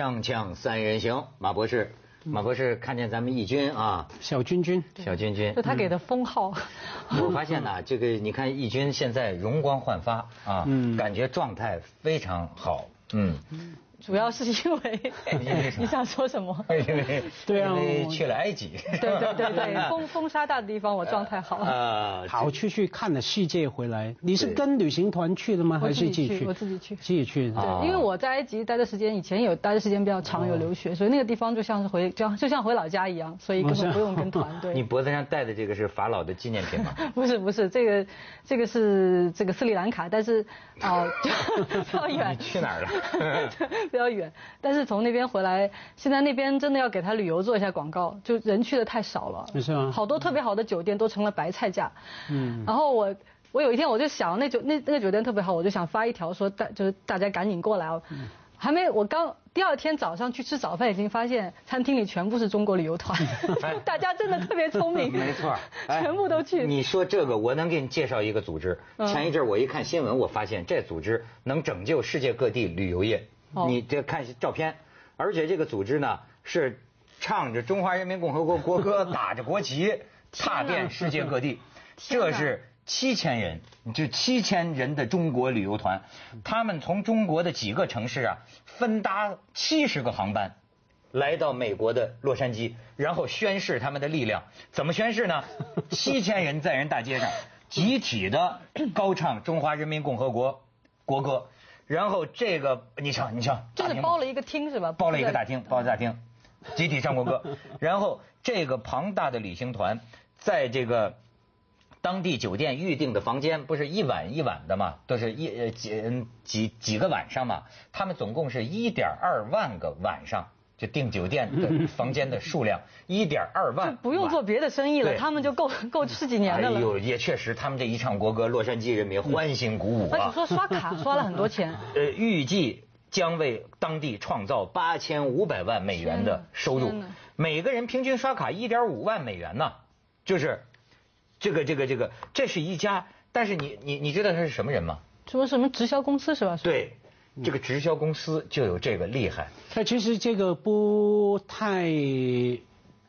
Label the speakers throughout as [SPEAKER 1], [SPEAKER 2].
[SPEAKER 1] 锵锵三人行，马博士，马博士看见咱们义军啊，
[SPEAKER 2] 小军军，
[SPEAKER 1] 小军军
[SPEAKER 3] 就，他给的封号。
[SPEAKER 1] 我发现呢，这个你看义军现在容光焕发啊，
[SPEAKER 2] 嗯。
[SPEAKER 1] 感觉状态非常好，嗯，
[SPEAKER 3] 主要是因为你想说什么？
[SPEAKER 1] 因为
[SPEAKER 2] 对啊
[SPEAKER 1] 因为去了埃及，
[SPEAKER 3] 对对对对，风风沙大的地方我状态好。
[SPEAKER 1] 啊，
[SPEAKER 2] 跑去去看了世界回来。你是跟旅行团去的吗？还是
[SPEAKER 3] 自己去
[SPEAKER 2] 去？
[SPEAKER 3] 我自己去
[SPEAKER 2] 自己去
[SPEAKER 3] 对，因为我在埃及待的时间，以前有待的时间比较长，有留学，所以那个地方就像是回，就像就像回老家一样，所以根本不用跟团。
[SPEAKER 1] 你，脖子上戴的这个是法老的纪念品吗？
[SPEAKER 3] 不是不是，这个这个是这个斯里兰卡，但是哦，就比较远。
[SPEAKER 1] 你去哪儿了？
[SPEAKER 3] 比较远，但是从那边回来，现在那边真的要给他旅游做一下广告，就人去的太少了。
[SPEAKER 2] 是吗
[SPEAKER 3] 好多特别好的酒店都成了白菜价。嗯。然后我我有一天我就想，那酒那那个酒店特别好，我就想发一条说大就是大家赶紧过来哦。
[SPEAKER 2] 嗯
[SPEAKER 3] 还没，我刚第二天早上去吃早饭，已经发现餐厅里全部是中国旅游团，大家真的特别聪明，
[SPEAKER 1] 没错，哎
[SPEAKER 3] 全部都去。
[SPEAKER 1] 你说这个，我能给你介绍一个组织。
[SPEAKER 3] 嗯
[SPEAKER 1] 前一阵我一看新闻，我发现这组织能拯救世界各地旅游业。
[SPEAKER 3] 哦
[SPEAKER 1] 你这看照片，而且这个组织呢是唱着中华人民共和国国歌，打着国旗，踏遍世界各地。这是七千人，就七千人的中国旅游团，他们从中国的几个城市啊，分搭七十个航班。来到美国的洛杉矶，然后宣誓他们的力量。怎么宣誓呢？七千人在人大街上集体的高唱中华人民共和国国歌，然后这个你瞧你瞧，
[SPEAKER 3] 就是包了一个厅是吧？
[SPEAKER 1] 包了一个大厅，包了大厅，集体唱国歌。然后这个庞大的旅行团在这个当地酒店预定的房间，不是一晚一晚的嘛，都是一呃几嗯几几个晚上嘛。他们总共是一点二万个晚上，就订酒店的房间的数量 一点二万，
[SPEAKER 3] 不用做别的生意了，他们就够 够十几年的了。
[SPEAKER 1] 哎呦，也确实，他们这一唱国歌，洛杉矶人民欢欣鼓舞啊。
[SPEAKER 3] 而且说刷卡刷了很多钱。
[SPEAKER 1] 呃，预计将为当地创造八千五百万美元的收入，每个人平均刷卡一点五万美元呢，就是这个这个这个，这是一家，但是你你你知道他是什么人吗？
[SPEAKER 3] 什么什么直销公司是吧？
[SPEAKER 1] 对，这个直销公司就有这个厉害。
[SPEAKER 2] 它其实这个不太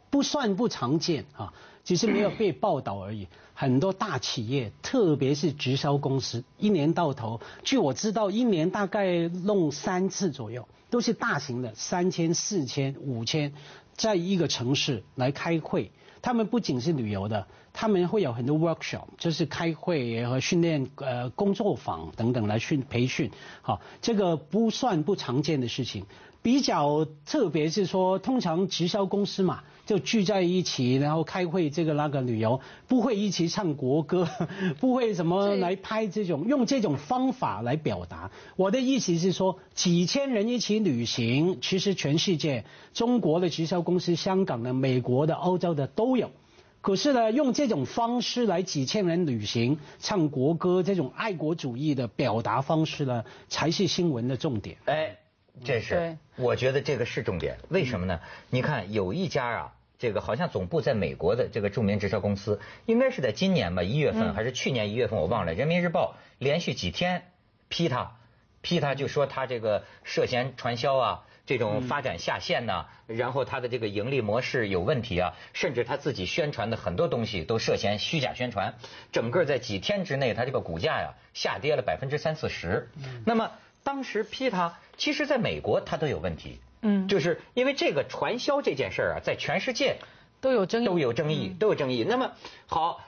[SPEAKER 2] 不算不常见啊，只是没有被报道而已。很多大企业，特别是直销公司，一年到头，据我知道，一年大概弄三次左右，都是大型的，三千、四千、五千，在一个城市来开会。他们不仅是旅游的，他们会有很多 workshop，就是开会和训练呃工作坊等等来训培训。好，这个不算不常见的事情。比较特别是说，通常直销公司嘛，就聚在一起，然后开会，这个那个旅游，不会一起唱国歌，不会什么
[SPEAKER 3] 对
[SPEAKER 2] 来拍这种用这种方法来表达。我的意思是说，几千人一起旅行，其实全世界中国的直销公司、香港的、美国的、欧洲的都有。可是呢，用这种方式来几千人旅行、唱国歌，这种爱国主义的表达方式呢，才是新闻的重点。
[SPEAKER 1] 哎，这是，我觉得这个是重点。为什么呢？你看有一家啊，这个好像总部在美国的这个著名直销公司，应该是在今年吧，一月份、还是去年一月份，我忘了。人民日报连续几天批他，批他就说他这个涉嫌传销啊。这种发展下线呐、然后他的这个盈利模式有问题啊，甚至他自己宣传的很多东西都涉嫌虚假宣传，整个在几天之内，他这个股价呀下跌了百分之三四十。那么当时批他，其实在美国他都有问题，
[SPEAKER 3] 嗯
[SPEAKER 1] 就是因为这个传销这件事儿啊，在全世界
[SPEAKER 3] 都有争议。
[SPEAKER 1] 都有争议，都有争议。那么好，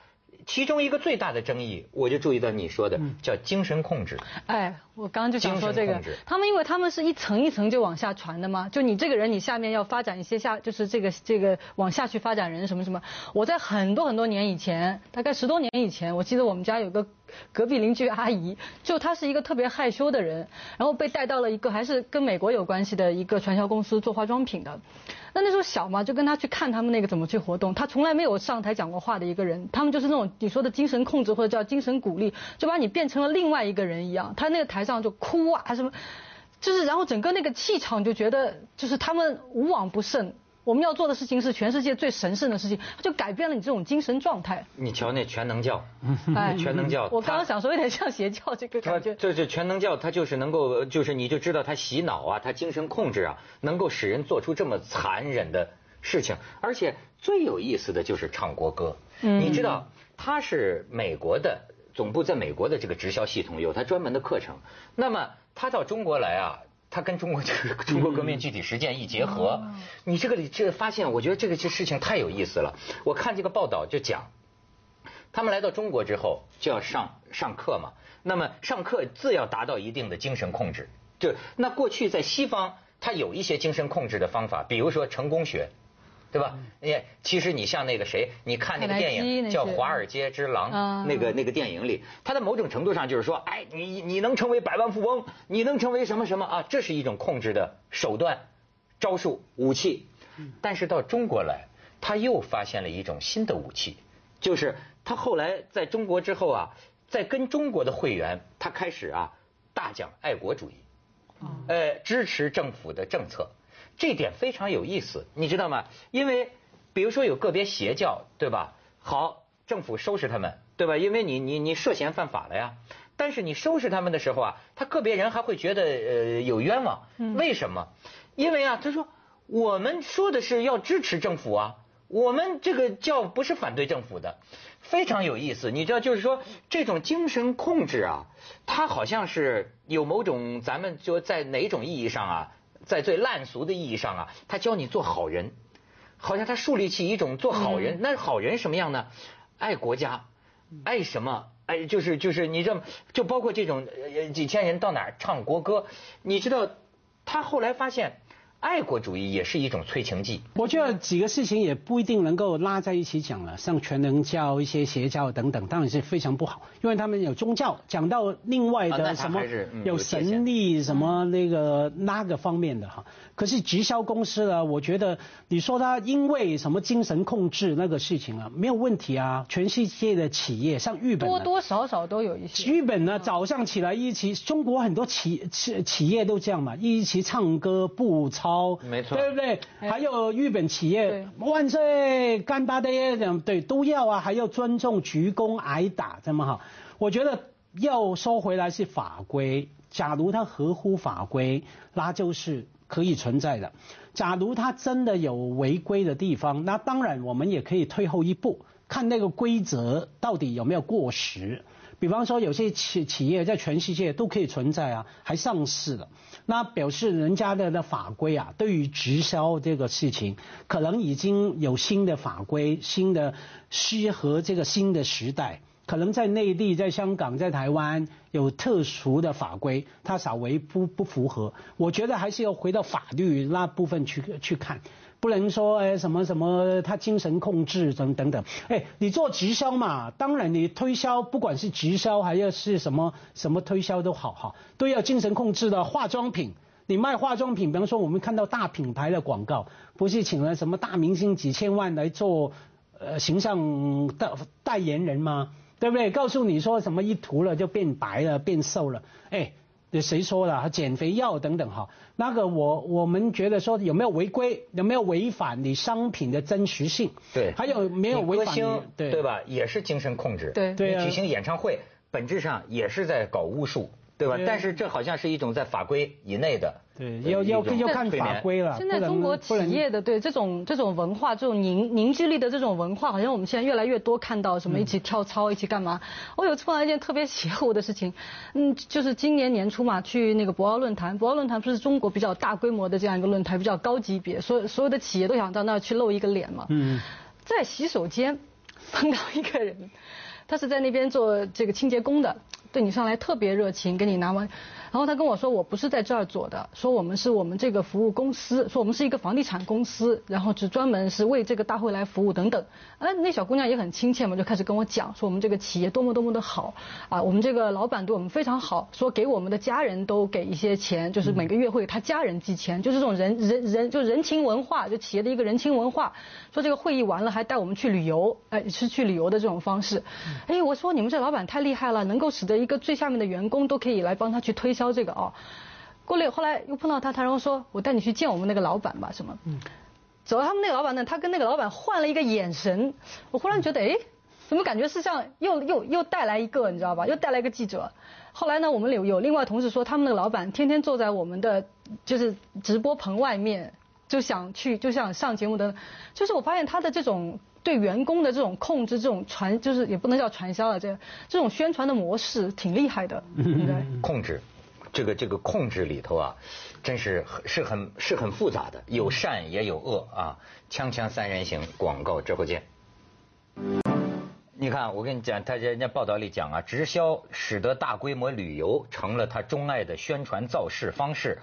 [SPEAKER 1] 其中一个最大的争议，我就注意到你说的叫精神控制。
[SPEAKER 3] 哎，我刚刚就想说这个他们因为他们是一层一层就往下传的嘛，就你这个人，你下面要发展一些下，就是这个这个往下去发展人什么什么。我在很多很多年以前，大概十多年以前，我记得我们家有个隔壁邻居阿姨，就她是一个特别害羞的人，然后被带到了一个还是跟美国有关系的一个传销公司做化妆品的。那那时候小嘛，就跟他去看他们那个怎么去活动。他从来没有上台讲过话的一个人，他们就是那种你说的精神控制或者叫精神鼓励，就把你变成了另外一个人一样。他那个台上就哭啊什么，就是然后整个那个气场就觉得就是他们无往不胜。我们要做的事情是全世界最神圣的事情，它就改变了你这种精神状态。
[SPEAKER 1] 你瞧那全能教，哎，全能教，
[SPEAKER 3] 我刚刚想说有点像邪教这个感觉。
[SPEAKER 1] 这这全能教，它就是能够，就是你就知道它洗脑啊，它精神控制啊，能够使人做出这么残忍的事情。而且最有意思的就是唱国歌，你知道，它是美国的总部，在美国的这个直销系统有它专门的课程。那么他到中国来啊。他跟中国这个中国革命具体实践一结合，你这个里这发现，我觉得这个这事情太有意思了。我看这个报道就讲，他们来到中国之后就要上上课嘛，那么上课自要达到一定的精神控制。就那过去在西方，他有一些精神控制的方法，比如说成功学。对吧？哎，其实你像那个谁，你看那个电影叫《华尔街之狼》，那个那个电影里，他在某种程度上就是说，哎，你你能成为百万富翁，你能成为什么什么啊？这是一种控制的手段、招数、武器。但是到中国来，他又发现了一种新的武器，就是他后来在中国之后啊，在跟中国的会员，他开始啊大讲爱国主义，呃，支持政府的政策。这点非常有意思，你知道吗？因为比如说有个别邪教，对吧？好，政府收拾他们，对吧？因为你你你涉嫌犯法了呀。但是你收拾他们的时候啊，他个别人还会觉得呃有冤枉。为什么？因为啊，他说我们说的是要支持政府啊，我们这个教不是反对政府的，非常有意思。你知道，就是说这种精神控制啊，它好像是有某种咱们就在哪种意义上啊？在最烂俗的意义上啊，他教你做好人，好像他树立起一种做好人。那好人什么样呢？爱国家，爱什么？哎，就是就是你这，就包括这种几千人到哪儿唱国歌，你知道，他后来发现。爱国主义也是一种催情剂。
[SPEAKER 2] 我觉得几个事情也不一定能够拉在一起讲了，像全能教、一些邪教等等，当然是非常不好，因为他们有宗教，讲到另外的什么有神力什么那个那个方面的哈。可是直销公司呢，我觉得你说他因为什么精神控制那个事情啊，没有问题啊。全世界的企业像日本，
[SPEAKER 3] 多多少少都有一些。
[SPEAKER 2] 日本呢，早上起来一起，中国很多企企企业都这样嘛，一起唱歌步操。
[SPEAKER 1] 没错，
[SPEAKER 2] 对不对？还有日本企业万岁，干巴爹这样对都要啊，还要尊重鞠躬挨打，这么好。我觉得要收回来是法规，假如它合乎法规，那就是可以存在的。假如它真的有违规的地方，那当然我们也可以退后一步，看那个规则到底有没有过时。比方说，有些企企业在全世界都可以存在啊，还上市了，那表示人家的的法规啊，对于直销这个事情，可能已经有新的法规，新的适合这个新的时代，可能在内地、在香港、在台湾有特殊的法规，它稍微不不符合，我觉得还是要回到法律那部分去去看。不能说哎什么什么他精神控制等等等，哎你做直销嘛，当然你推销不管是直销还要是什么什么推销都好哈，都要精神控制的化妆品，你卖化妆品，比方说我们看到大品牌的广告，不是请了什么大明星几千万来做呃形象代代言人吗？对不对？告诉你说什么一涂了就变白了变瘦了，哎。谁说的？减肥药等等哈，那个我我们觉得说有没有违规，有没有违反你商品的真实性？
[SPEAKER 1] 对，
[SPEAKER 2] 还有没有违反？
[SPEAKER 1] 对对吧？也是精神控制。
[SPEAKER 3] 对
[SPEAKER 2] 对
[SPEAKER 1] 举行演唱会，本质上也是在搞巫术。对吧？但是这好像是一种在法规以内的，
[SPEAKER 2] 对，要要要看法规了。
[SPEAKER 3] 现在中国企业的对这种这种文化，这种凝凝聚力的这种文化，好像我们现在越来越多看到什么一起跳操，一起干嘛？我有次碰到一件特别邪乎的事情，嗯，就是今年年初嘛，去那个博鳌论坛，博鳌论坛不是中国比较大规模的这样一个论坛，比较高级别，所所有的企业都想到那儿去露一个脸嘛。嗯，在洗手间碰到一个人，他是在那边做这个清洁工的。对你上来特别热情，给你拿完。然后他跟我说，我不是在这儿做的，说我们是我们这个服务公司，说我们是一个房地产公司，然后只专门是为这个大会来服务等等。哎，那小姑娘也很亲切嘛，就开始跟我讲，说我们这个企业多么多么的好啊，我们这个老板对我们非常好，说给我们的家人都给一些钱，就是每个月会给他家人寄钱，就是这种人人人就人情文化，就企业的一个人情文化。说这个会议完了还带我们去旅游，哎，是去旅游的这种方式。哎，我说你们这老板太厉害了，能够使得一个最下面的员工都可以来帮他去推销。这个哦，过了后来又碰到他，他然后说：“我带你去见我们那个老板吧。”什么？嗯，走到他们那个老板呢，他跟那个老板换了一个眼神，我忽然觉得，哎，怎么感觉是像又又又带来一个，你知道吧？又带来一个记者。后来呢，我们有有另外同事说，他们那个老板天天坐在我们的就是直播棚外面，就想去就想上节目的，就是我发现他的这种对员工的这种控制，这种传就是也不能叫传销了，这这种宣传的模式挺厉害的，应该
[SPEAKER 1] 控制。这个这个控制里头啊，真是是很是很复杂的，有善也有恶啊。锵锵三人行，广告之后见。你看，我跟你讲，他人家报道里讲啊，直销使得大规模旅游成了他钟爱的宣传造势方式。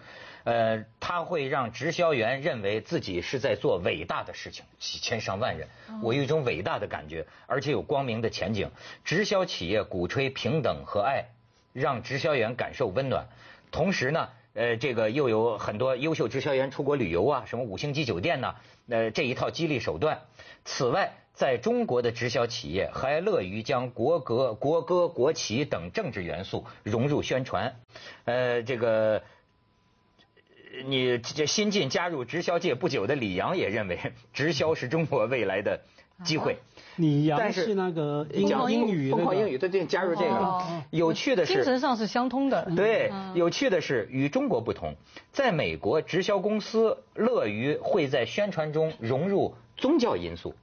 [SPEAKER 1] 呃，他会让直销员认为自己是在做伟大的事情，几千上万人，我有一种伟大的感觉，而且有光明的前景。直销企业鼓吹平等和爱，让直销员感受温暖。同时呢，呃，这个又有很多优秀直销员出国旅游啊，什么五星级酒店呐，呃，这一套激励手段。此外。在中国的直销企业还乐于将国歌、国歌、国旗等政治元素融入宣传。呃，这个你这新晋加入直销界不久的李阳也认为，直销是中国未来的机会。
[SPEAKER 2] 李阳是那个讲英语
[SPEAKER 1] 疯狂英语，他就加入这个。有趣的是，
[SPEAKER 3] 精神上是相通的。
[SPEAKER 1] 对，有趣的是，与中国不同，在美国，直销公司乐于会在宣传中融入宗教因素。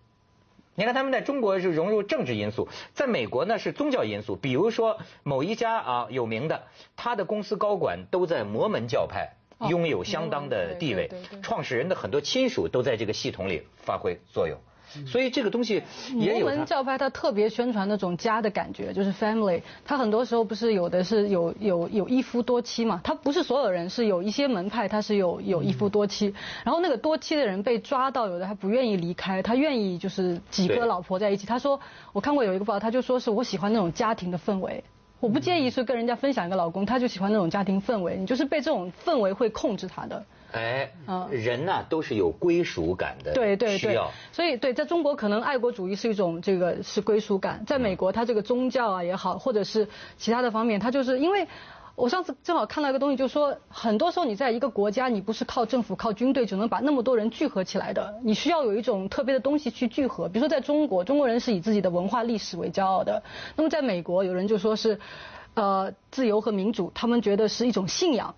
[SPEAKER 1] 你看，他们在中国是融入政治因素，在美国呢是宗教因素。比如说某一家啊有名的，他的公司高管都在摩门教派拥有相当的地位，创始人的很多亲属都在这个系统里发挥作用。所以这个东西也有。
[SPEAKER 3] 摩门教派它特别宣传那种家的感觉，就是 family。它很多时候不是有的是有有有一夫多妻嘛？它不是所有人，是有一些门派它是有有一夫多妻。然后那个多妻的人被抓到，有的还不愿意离开，他愿意就是几个老婆在一起。他说我看过有一个报道，他就说是我喜欢那种家庭的氛围，我不介意是跟人家分享一个老公，他就喜欢那种家庭氛围。你就是被这种氛围会控制他的。哎，嗯
[SPEAKER 1] 人呢都是有归属感的，
[SPEAKER 3] 对对对，所以对，在中国可能爱国主义是一种这个是归属感，在美国它这个宗教啊也好，或者是其他的方面，它就是因为我上次正好看到一个东西，就是说很多时候你在一个国家，你不是靠政府靠军队就能把那么多人聚合起来的，你需要有一种特别的东西去聚合，比如说在中国，中国人是以自己的文化历史为骄傲的，那么在美国有人就说是，呃，自由和民主，他们觉得是一种信仰。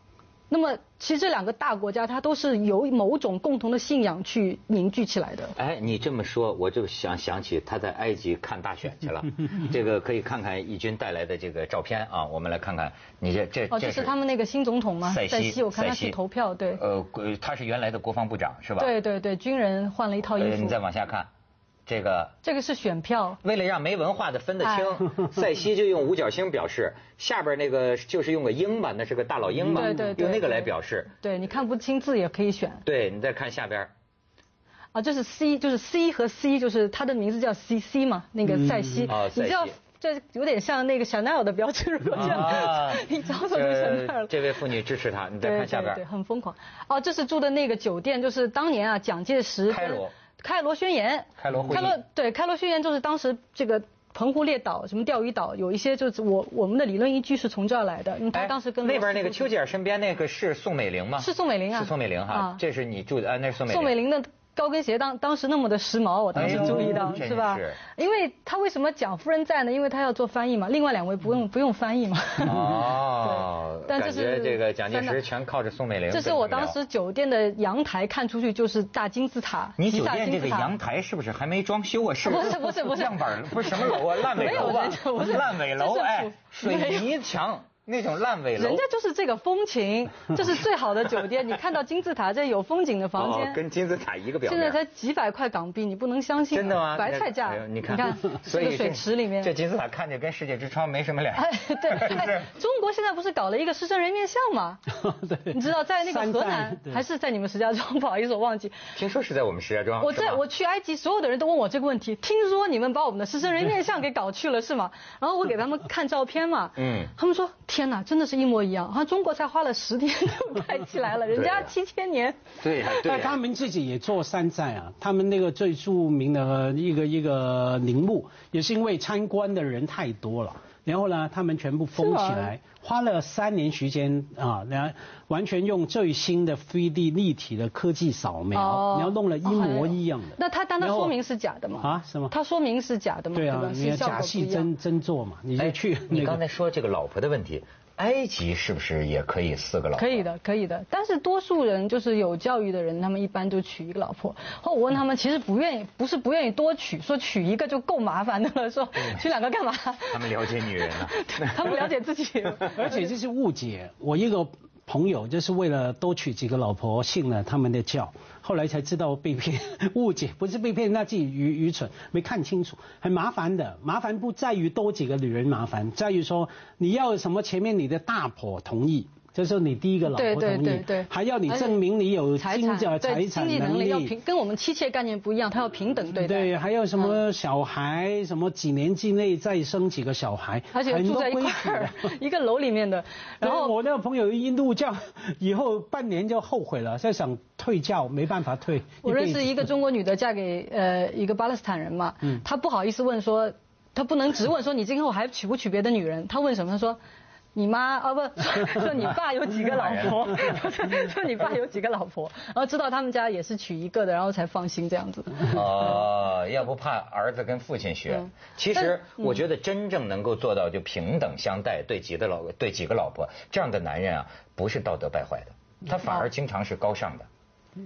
[SPEAKER 3] 那么，其实这两个大国家，它都是由某种共同的信仰去凝聚起来的。
[SPEAKER 1] 哎，你这么说，我就想想起他在埃及看大选去了。这个可以看看义军带来的这个照片啊，我们来看看。你这这
[SPEAKER 3] 哦，这是他们那个新总统吗？
[SPEAKER 1] 塞西，
[SPEAKER 3] 我看他去投票，对。呃，
[SPEAKER 1] 他是原来的国防部长是吧？
[SPEAKER 3] 对对对，军人换了一套衣服。
[SPEAKER 1] 你再往下看。这个
[SPEAKER 3] 这个是选票，
[SPEAKER 1] 为了让没文化的分得清，塞西就用五角星表示，下边那个就是用个鹰吧，那是个大老鹰吧，用那个来表示。
[SPEAKER 3] 对，你看不清字也可以选。
[SPEAKER 1] 对你再看下边。
[SPEAKER 3] 啊，这是 C，就是 C 和 C，就是他的名字叫 C C 嘛，那个塞西。啊，你知道这有点像那个香奈儿的标志，这样你找找就香奈儿了。
[SPEAKER 1] 这位妇女支持他，你再看下边。
[SPEAKER 3] 对，很疯狂。哦，这是住的那个酒店，就是当年啊，蒋介石。
[SPEAKER 1] 开罗。
[SPEAKER 3] 开罗宣言，
[SPEAKER 1] 开罗
[SPEAKER 3] 开罗对开罗宣言就是当时这个澎湖列岛什么钓鱼岛有一些就是我我们的理论依据是从这儿来的，因为他当时跟
[SPEAKER 1] 那边那个丘吉尔身边那个是宋美龄吗？
[SPEAKER 3] 是宋美龄啊，
[SPEAKER 1] 是宋美龄哈，这是你住的啊，那是宋美龄。
[SPEAKER 3] 宋美龄的。高跟鞋当当时那么的时髦，我当时注意到是吧？因为他为什么蒋夫人在呢？因为他要做翻译嘛。另外两位不用 不用翻译嘛。
[SPEAKER 1] 哦。
[SPEAKER 3] 但
[SPEAKER 1] 这是这个蒋介石全靠着宋美龄。
[SPEAKER 3] 这是我当时酒店的阳台看出去就是大金字塔。
[SPEAKER 1] 你酒店这个阳台是不是还没装修啊？是
[SPEAKER 3] 不是 不是不是
[SPEAKER 1] 样板不是什么楼啊？烂尾楼吧？烂尾楼哎，水泥墙。那种烂尾楼，
[SPEAKER 3] 人家就是这个风情，这是最好的酒店。你看到金字塔这有风景的房间，
[SPEAKER 1] 跟金字塔一个表
[SPEAKER 3] 现在才几百块港币，你不能相信。
[SPEAKER 1] 真的吗？
[SPEAKER 3] 白菜价。
[SPEAKER 1] 你看，
[SPEAKER 3] 你看，
[SPEAKER 1] 所以
[SPEAKER 3] 水池里面，
[SPEAKER 1] 这金字塔看着跟世界之窗没什么两样。
[SPEAKER 3] 对，中国现在不是搞了一个狮身人面像吗？
[SPEAKER 2] 对。
[SPEAKER 3] 你知道在那个河南，还是在你们石家庄？不好意思，我忘记。
[SPEAKER 1] 听说是在我们石家庄。
[SPEAKER 3] 我在我去埃及，所有的人都问我这个问题。听说你们把我们的狮身人面像给搞去了是吗？然后我给他们看照片嘛。嗯。他们说：天哪，真的是一模。一样，好像中国才花了十天就盖起来了，人家七千年。
[SPEAKER 1] 对，
[SPEAKER 2] 那他们自己也做山寨啊，他们那个最著名的一个一个陵墓，也是因为参观的人太多了，然后呢，他们全部封起来，花了三年时间啊，然后完全用最新的 3D 立体的科技扫描，
[SPEAKER 3] 哦
[SPEAKER 2] 然后弄了一模一样的。
[SPEAKER 3] 那他但他说明是假的吗？
[SPEAKER 2] 啊什么
[SPEAKER 3] 他说明是假的吗？
[SPEAKER 2] 对啊
[SPEAKER 3] 吧，
[SPEAKER 2] 你要假戏真真做嘛，你就
[SPEAKER 1] 哎
[SPEAKER 2] 去那个。
[SPEAKER 1] 你刚才说这个老婆的问题，埃及是不是也可以四个老婆？
[SPEAKER 3] 可以的，可以的。但是多数人就是有教育的人，他们一般就娶一个老婆。后我问他们，其实不愿意，不是不愿意多娶，说娶一个就够麻烦的了，说娶两个干嘛？
[SPEAKER 1] 他们了解女人啊。
[SPEAKER 3] 他们了解自己。
[SPEAKER 2] 而且这是误解。我一个朋友就是为了多娶几个老婆，信了他们的教，后来才知道被骗，误解不是被骗，那自己愚愚蠢，没看清楚，很麻烦的。麻烦不在于多几个女人麻烦，在于说你要什么前面你的大婆同意。这是你第一个老婆同意，
[SPEAKER 3] 对对对对，
[SPEAKER 2] 还要你证明你有经济财
[SPEAKER 3] 对
[SPEAKER 2] 产
[SPEAKER 3] 经济能力要平，跟我们妻妾概念不一样，他要平等对待。
[SPEAKER 2] 对，还有什么小孩，什么几年之内再生几个小孩，
[SPEAKER 3] 而且住在一块儿，一个楼里面的。然后
[SPEAKER 2] 我那个朋友印度教以后半年就后悔了，在想退教，没办法退。
[SPEAKER 3] 我认识一
[SPEAKER 2] 个。
[SPEAKER 3] 个中国女的嫁给呃一个巴勒斯坦人嘛，她不好意思问说，她不能直问说你今后还娶不娶别的女人？她问什么？她说。你妈啊不，说你爸有几个老婆？说你爸有几个老婆？然后知道他们家也是娶一个的，然后才放心这样子。
[SPEAKER 1] 哦，要不怕儿子跟父亲学
[SPEAKER 3] 嗯。
[SPEAKER 1] 其实我觉得真正能够做到就平等相待，对几个老对几个老婆这样的男人啊，不是道德败坏的，他反而经常是高尚的。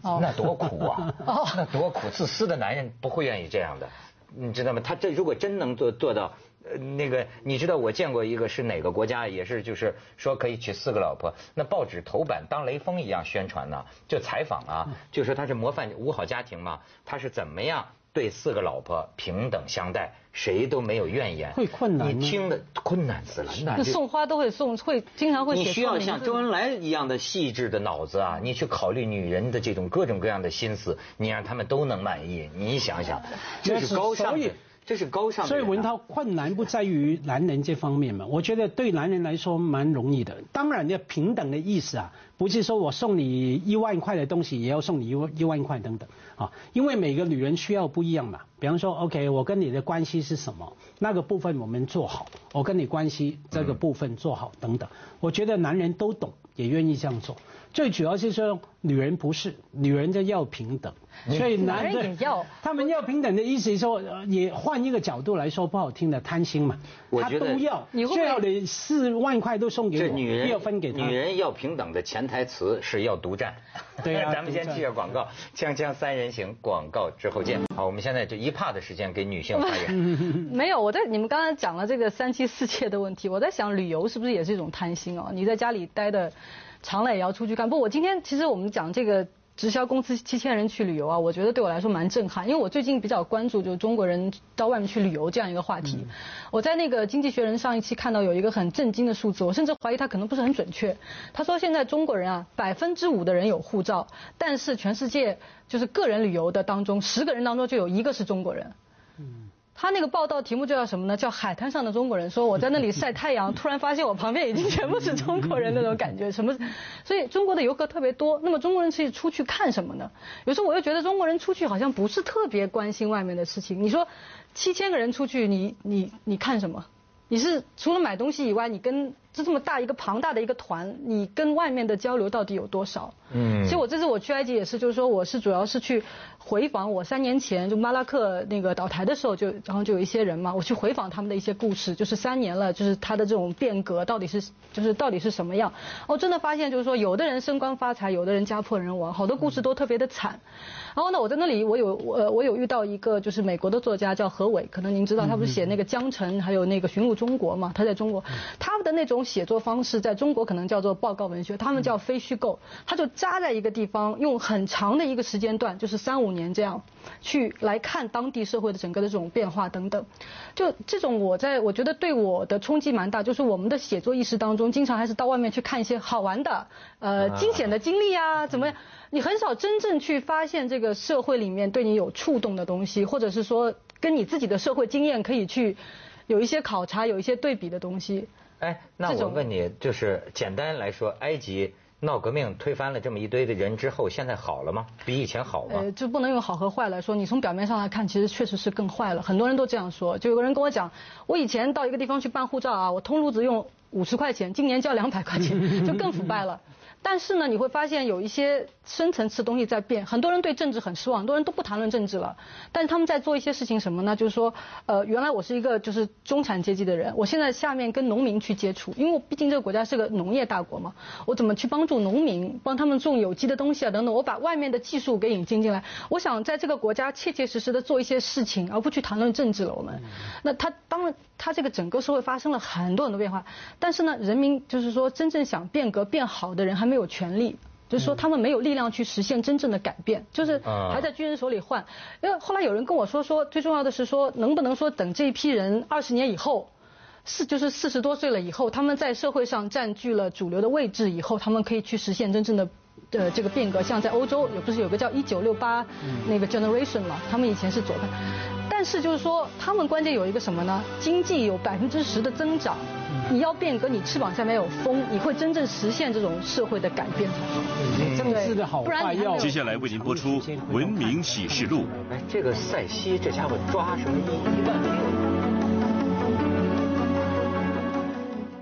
[SPEAKER 3] 哦
[SPEAKER 1] 那多苦啊！那多苦，自私的男人不会愿意这样的，你知道吗？他这如果真能做做到，呃，那个你知道我见过一个是哪个国家，也是就是说可以娶四个老婆，那报纸头版当雷锋一样宣传呢，就采访啊，就说他是模范五好家庭嘛，他是怎么样对四个老婆平等相待，谁都没有怨言。
[SPEAKER 2] 会困难
[SPEAKER 1] 你听的困难死了，那
[SPEAKER 3] 送花都会送，会经常会
[SPEAKER 1] 你需要像周恩来一样的细致的脑子啊，你去考虑女人的这种各种各样的心思，你让他们都能满意。你想想，这是高尚的，这是高尚。
[SPEAKER 2] 所以文涛困难不在于男人这方面嘛，我觉得对男人来说蛮容易的。当然，要平等的意思啊，不是说我送你一万块的东西也要送你一万一万块等等啊，因为每个女人需要不一样嘛。比方说，OK，我跟你的关系是什么，那个部分我们做好，我跟你关系这个部分做好等等。我觉得男人都懂，也愿意这样做。最主要是说，女人不是，女人就要平等，所以男
[SPEAKER 3] 男人也要
[SPEAKER 2] 他们要平等的意思是说，呃也换一个角度来说，不好听的贪心嘛，
[SPEAKER 1] 我觉得
[SPEAKER 2] 都要，
[SPEAKER 3] 你
[SPEAKER 2] 最好的四万块都送给我，
[SPEAKER 1] 女人
[SPEAKER 2] 要分给他。
[SPEAKER 1] 女人要平等的潜台词是要独占。
[SPEAKER 2] 对啊
[SPEAKER 1] 咱们先
[SPEAKER 2] 独占
[SPEAKER 1] 记着广告，锵锵三人行，广告之后见。好，我们现在就一帕的时间给女性发言。
[SPEAKER 3] 没有，我在你们刚才讲了这个三妻四妾的问题，我在想旅游是不是也是一种贪心哦？你在家里待的长了也要出去干。不，我今天其实我们讲这个直销公司七千人去旅游啊，我觉得对我来说蛮震撼，因为我最近比较关注就是中国人到外面去旅游这样一个话题。我在那个《经济学人》上一期看到有一个很震惊的数字，我甚至怀疑他可能不是很准确。他说现在中国人啊，百分之五的人有护照，但是全世界就是个人旅游的当中，十个人当中就有一个是中国人。他那个报道题目就叫什么呢？叫海滩上的中国人。说我在那里晒太阳，突然发现我旁边已经全部是中国人那种感觉。什么？所以中国的游客特别多。那么中国人是出去看什么呢？有时候我又觉得中国人出去好像不是特别关心外面的事情。你说七千个人出去，你你你看什么？你是除了买东西以外，你跟这这么大一个庞大的一个团，你跟外面的交流到底有多少？
[SPEAKER 1] 嗯
[SPEAKER 3] 其实我这次我去埃及也是，就是说我是主要是去回访我三年前就马拉克那个倒台的时候就，然后就有一些人嘛，我去回访他们的一些故事，就是三年了，就是他的这种变革到底是就是到底是什么样？我真的发现就是说，有的人升官发财，有的人家破人亡，好多故事都特别的惨。然后呢，我在那里我有呃我有遇到一个就是美国的作家叫何伟，可能您知道他不是写那个《江城》还有那个《寻路中国》嘛？他在中国，他们的那种写作方式在中国可能叫做报告文学，他们叫非虚构，他就扎在一个地方，用很长的一个时间段，就是三五年这样，去来看当地社会的整个的这种变化等等。就这种我在我觉得对我的冲击蛮大，就是我们的写作意识当中，经常还是到外面去看一些好玩的、呃惊险的经历啊，怎么样？你很少真正去发现这个社会里面对你有触动的东西，或者是说跟你自己的社会经验可以去有一些考察、有一些对比的东西。
[SPEAKER 1] 哎，那我问你，就是简单来说，埃及闹革命推翻了这么一堆的人之后，现在好了吗？比以前好吗？
[SPEAKER 3] 呃，就不能用好和坏来说。你从表面上来看，其实确实是更坏了。很多人都这样说。就有个人跟我讲，我以前到一个地方去办护照啊，我通路子用五十块钱，今年交两百块钱，就更腐败了。但是呢，你会发现有一些深层次东西在变。很多人对政治很失望，很多人都不谈论政治了。但是他们在做一些事情，什么呢？就是说，呃，原来我是一个就是中产阶级的人，我现在下面跟农民去接触，因为毕竟这个国家是个农业大国嘛。我怎么去帮助农民，帮他们种有机的东西啊等等？我把外面的技术给引进进来。我想在这个国家切切实实的做一些事情，而不去谈论政治了。我们，那他当然，他这个整个社会发生了很多很多变化，但是呢，人民就是说真正想变革变好的人还没。有权利，就是说他们没有力量去实现真正的改变，就是还在军人手里换。因为后来有人跟我说说，最重要的是说，能不能说等这一批人二十年以后，四就是四十多岁了以后，他们在社会上占据了主流的位置以后，他们可以去实现真正的的这个变革。像在欧洲，有不是有个叫一九六八那个 generation 嘛，他们以前是左派，但是就是说他们关键有一个什么呢？经济有百分之十的增长。你要变革，你翅膀下面有风，你会真正实现这种社会的改变才好。
[SPEAKER 2] 政治的好坏要。
[SPEAKER 4] 接下来为您播出《文明启示录》。
[SPEAKER 1] 哎，这个塞西这家伙抓什么一一万